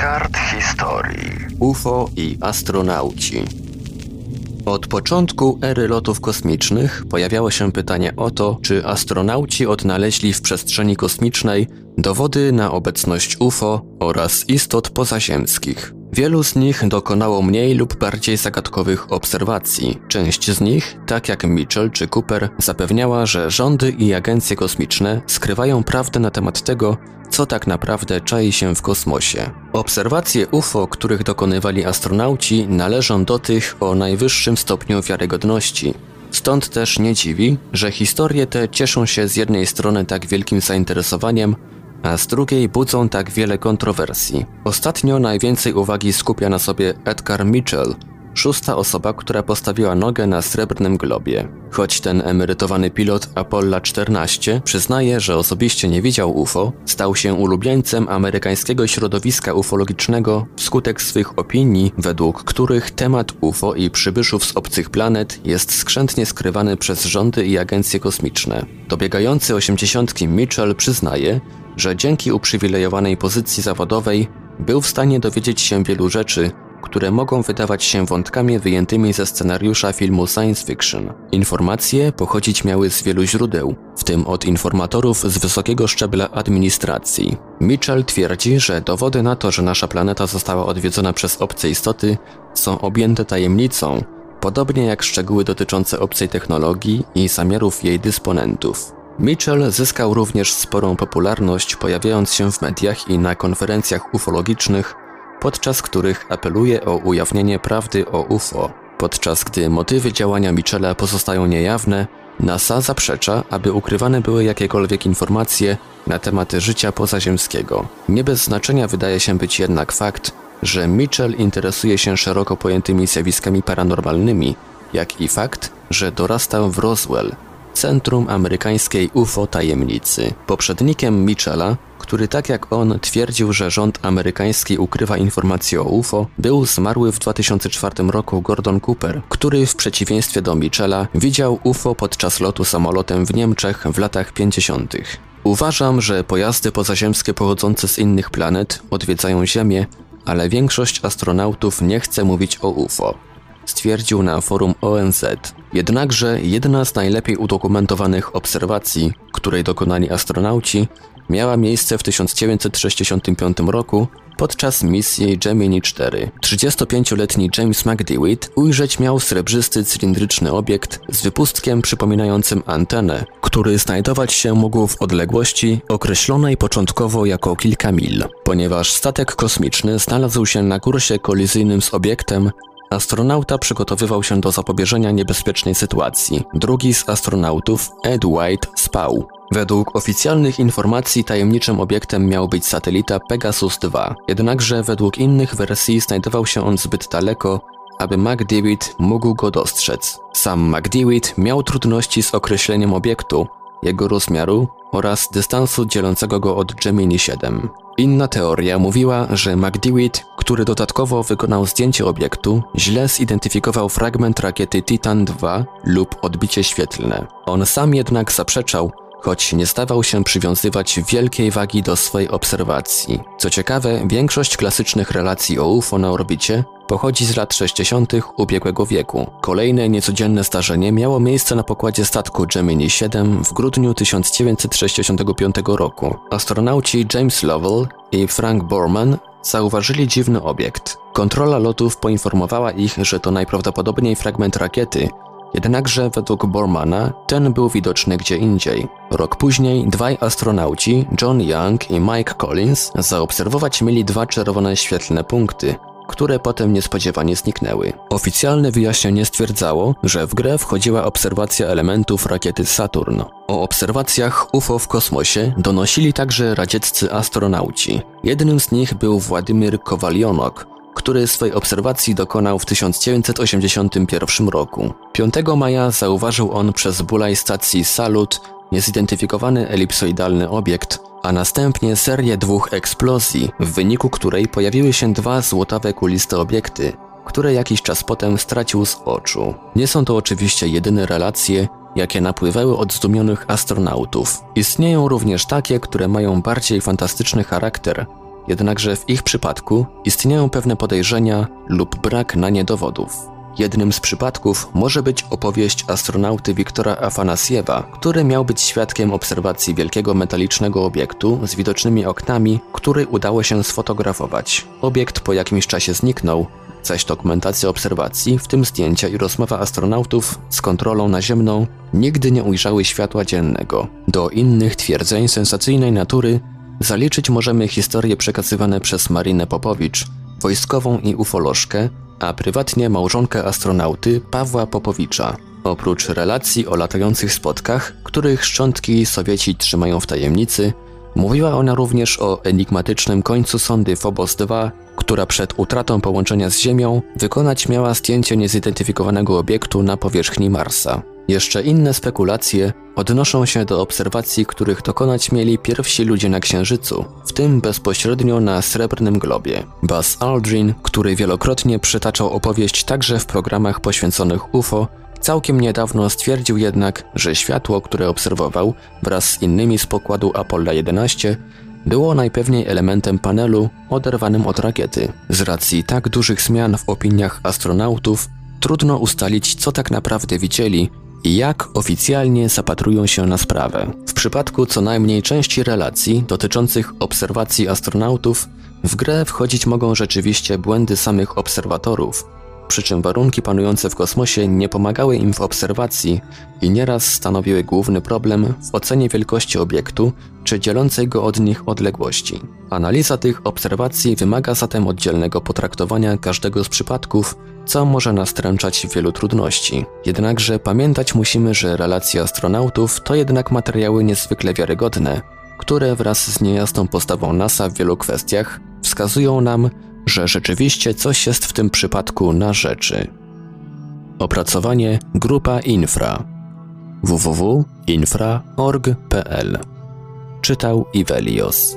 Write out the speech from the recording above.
kart historii. UFO i astronauci. Od początku ery lotów kosmicznych pojawiało się pytanie o to, czy astronauci odnaleźli w przestrzeni kosmicznej dowody na obecność UFO oraz istot pozaziemskich. Wielu z nich dokonało mniej lub bardziej zagadkowych obserwacji. Część z nich, tak jak Mitchell czy Cooper, zapewniała, że rządy i agencje kosmiczne skrywają prawdę na temat tego, co tak naprawdę czai się w kosmosie. Obserwacje UFO, których dokonywali astronauci, należą do tych o najwyższym stopniu wiarygodności. Stąd też nie dziwi, że historie te cieszą się z jednej strony tak wielkim zainteresowaniem, a z drugiej budzą tak wiele kontrowersji. Ostatnio najwięcej uwagi skupia na sobie Edgar Mitchell, szósta osoba, która postawiła nogę na srebrnym globie. Choć ten emerytowany pilot Apollo 14 przyznaje, że osobiście nie widział UFO, stał się ulubieńcem amerykańskiego środowiska ufologicznego wskutek swych opinii, według których temat UFO i przybyszów z obcych planet jest skrzętnie skrywany przez rządy i agencje kosmiczne. Dobiegający osiemdziesiątki Mitchell przyznaje, że dzięki uprzywilejowanej pozycji zawodowej był w stanie dowiedzieć się wielu rzeczy, które mogą wydawać się wątkami wyjętymi ze scenariusza filmu science fiction. Informacje pochodzić miały z wielu źródeł, w tym od informatorów z wysokiego szczebla administracji. Mitchell twierdzi, że dowody na to, że nasza planeta została odwiedzona przez obce istoty, są objęte tajemnicą, podobnie jak szczegóły dotyczące obcej technologii i zamiarów jej dysponentów. Mitchell zyskał również sporą popularność pojawiając się w mediach i na konferencjach ufologicznych, podczas których apeluje o ujawnienie prawdy o UFO. Podczas gdy motywy działania Mitchella pozostają niejawne, NASA zaprzecza, aby ukrywane były jakiekolwiek informacje na temat życia pozaziemskiego. Nie bez znaczenia wydaje się być jednak fakt, że Mitchell interesuje się szeroko pojętymi zjawiskami paranormalnymi, jak i fakt, że dorastał w Roswell, centrum amerykańskiej UFO tajemnicy. Poprzednikiem Mitchella, który tak jak on twierdził, że rząd amerykański ukrywa informacje o UFO, był zmarły w 2004 roku Gordon Cooper, który w przeciwieństwie do Mitchella widział UFO podczas lotu samolotem w Niemczech w latach 50. Uważam, że pojazdy pozaziemskie pochodzące z innych planet odwiedzają Ziemię, ale większość astronautów nie chce mówić o UFO stwierdził na forum ONZ. Jednakże jedna z najlepiej udokumentowanych obserwacji, której dokonali astronauci, miała miejsce w 1965 roku podczas misji Gemini 4. 35-letni James McDewitt ujrzeć miał srebrzysty cylindryczny obiekt z wypustkiem przypominającym antenę, który znajdować się mógł w odległości określonej początkowo jako kilka mil. Ponieważ statek kosmiczny znalazł się na kursie kolizyjnym z obiektem, Astronauta przygotowywał się do zapobieżenia niebezpiecznej sytuacji. Drugi z astronautów, Ed White, spał. Według oficjalnych informacji tajemniczym obiektem miał być satelita Pegasus 2, jednakże według innych wersji znajdował się on zbyt daleko, aby McDewitt mógł go dostrzec. Sam McDewitt miał trudności z określeniem obiektu, jego rozmiaru oraz dystansu dzielącego go od Gemini 7. Inna teoria mówiła, że McDewitt, który dodatkowo wykonał zdjęcie obiektu, źle zidentyfikował fragment rakiety Titan 2 lub odbicie świetlne. On sam jednak zaprzeczał, choć nie stawał się przywiązywać wielkiej wagi do swojej obserwacji. Co ciekawe, większość klasycznych relacji o UFO na orbicie pochodzi z lat 60. ubiegłego wieku. Kolejne niecodzienne zdarzenie miało miejsce na pokładzie statku Gemini 7 w grudniu 1965 roku. Astronauci James Lovell i Frank Borman zauważyli dziwny obiekt. Kontrola lotów poinformowała ich, że to najprawdopodobniej fragment rakiety, Jednakże według Bormana ten był widoczny gdzie indziej. Rok później dwaj astronauci, John Young i Mike Collins, zaobserwować mieli dwa czerwone świetlne punkty, które potem niespodziewanie zniknęły. Oficjalne wyjaśnienie stwierdzało, że w grę wchodziła obserwacja elementów rakiety Saturn. O obserwacjach UFO w kosmosie donosili także radzieccy astronauci. Jednym z nich był Władimir Kowalionok, który swej obserwacji dokonał w 1981 roku. 5 maja zauważył on przez bulaj stacji Salut niezidentyfikowany elipsoidalny obiekt, a następnie serię dwóch eksplozji, w wyniku której pojawiły się dwa złotawe kuliste obiekty, które jakiś czas potem stracił z oczu. Nie są to oczywiście jedyne relacje, jakie napływały od zdumionych astronautów. Istnieją również takie, które mają bardziej fantastyczny charakter, jednakże w ich przypadku istnieją pewne podejrzenia lub brak na nie dowodów. Jednym z przypadków może być opowieść astronauty Wiktora Afanasiewa, który miał być świadkiem obserwacji wielkiego metalicznego obiektu z widocznymi oknami, który udało się sfotografować. Obiekt po jakimś czasie zniknął, zaś dokumentacja obserwacji, w tym zdjęcia i rozmowa astronautów z kontrolą naziemną, nigdy nie ujrzały światła dziennego. Do innych twierdzeń sensacyjnej natury zaliczyć możemy historie przekazywane przez Marinę Popowicz, wojskową i ufolożkę, a prywatnie małżonkę astronauty Pawła Popowicza. Oprócz relacji o latających spotkach, których szczątki Sowieci trzymają w tajemnicy, mówiła ona również o enigmatycznym końcu sondy Phobos 2, która przed utratą połączenia z Ziemią wykonać miała zdjęcie niezidentyfikowanego obiektu na powierzchni Marsa. Jeszcze inne spekulacje odnoszą się do obserwacji, których dokonać mieli pierwsi ludzie na Księżycu, w tym bezpośrednio na Srebrnym Globie. Buzz Aldrin, który wielokrotnie przytaczał opowieść także w programach poświęconych UFO, całkiem niedawno stwierdził jednak, że światło, które obserwował wraz z innymi z pokładu Apollo 11 było najpewniej elementem panelu oderwanym od rakiety. Z racji tak dużych zmian w opiniach astronautów, trudno ustalić, co tak naprawdę widzieli jak oficjalnie zapatrują się na sprawę. W przypadku co najmniej części relacji dotyczących obserwacji astronautów, w grę wchodzić mogą rzeczywiście błędy samych obserwatorów, przy czym warunki panujące w kosmosie nie pomagały im w obserwacji i nieraz stanowiły główny problem w ocenie wielkości obiektu czy dzielącej go od nich odległości. Analiza tych obserwacji wymaga zatem oddzielnego potraktowania każdego z przypadków, co może nastręczać wielu trudności. Jednakże pamiętać musimy, że relacje astronautów to jednak materiały niezwykle wiarygodne, które wraz z niejasną postawą NASA w wielu kwestiach wskazują nam, że rzeczywiście coś jest w tym przypadku na rzeczy. Opracowanie Grupa Infra www.infra.org.pl Czytał Ivelios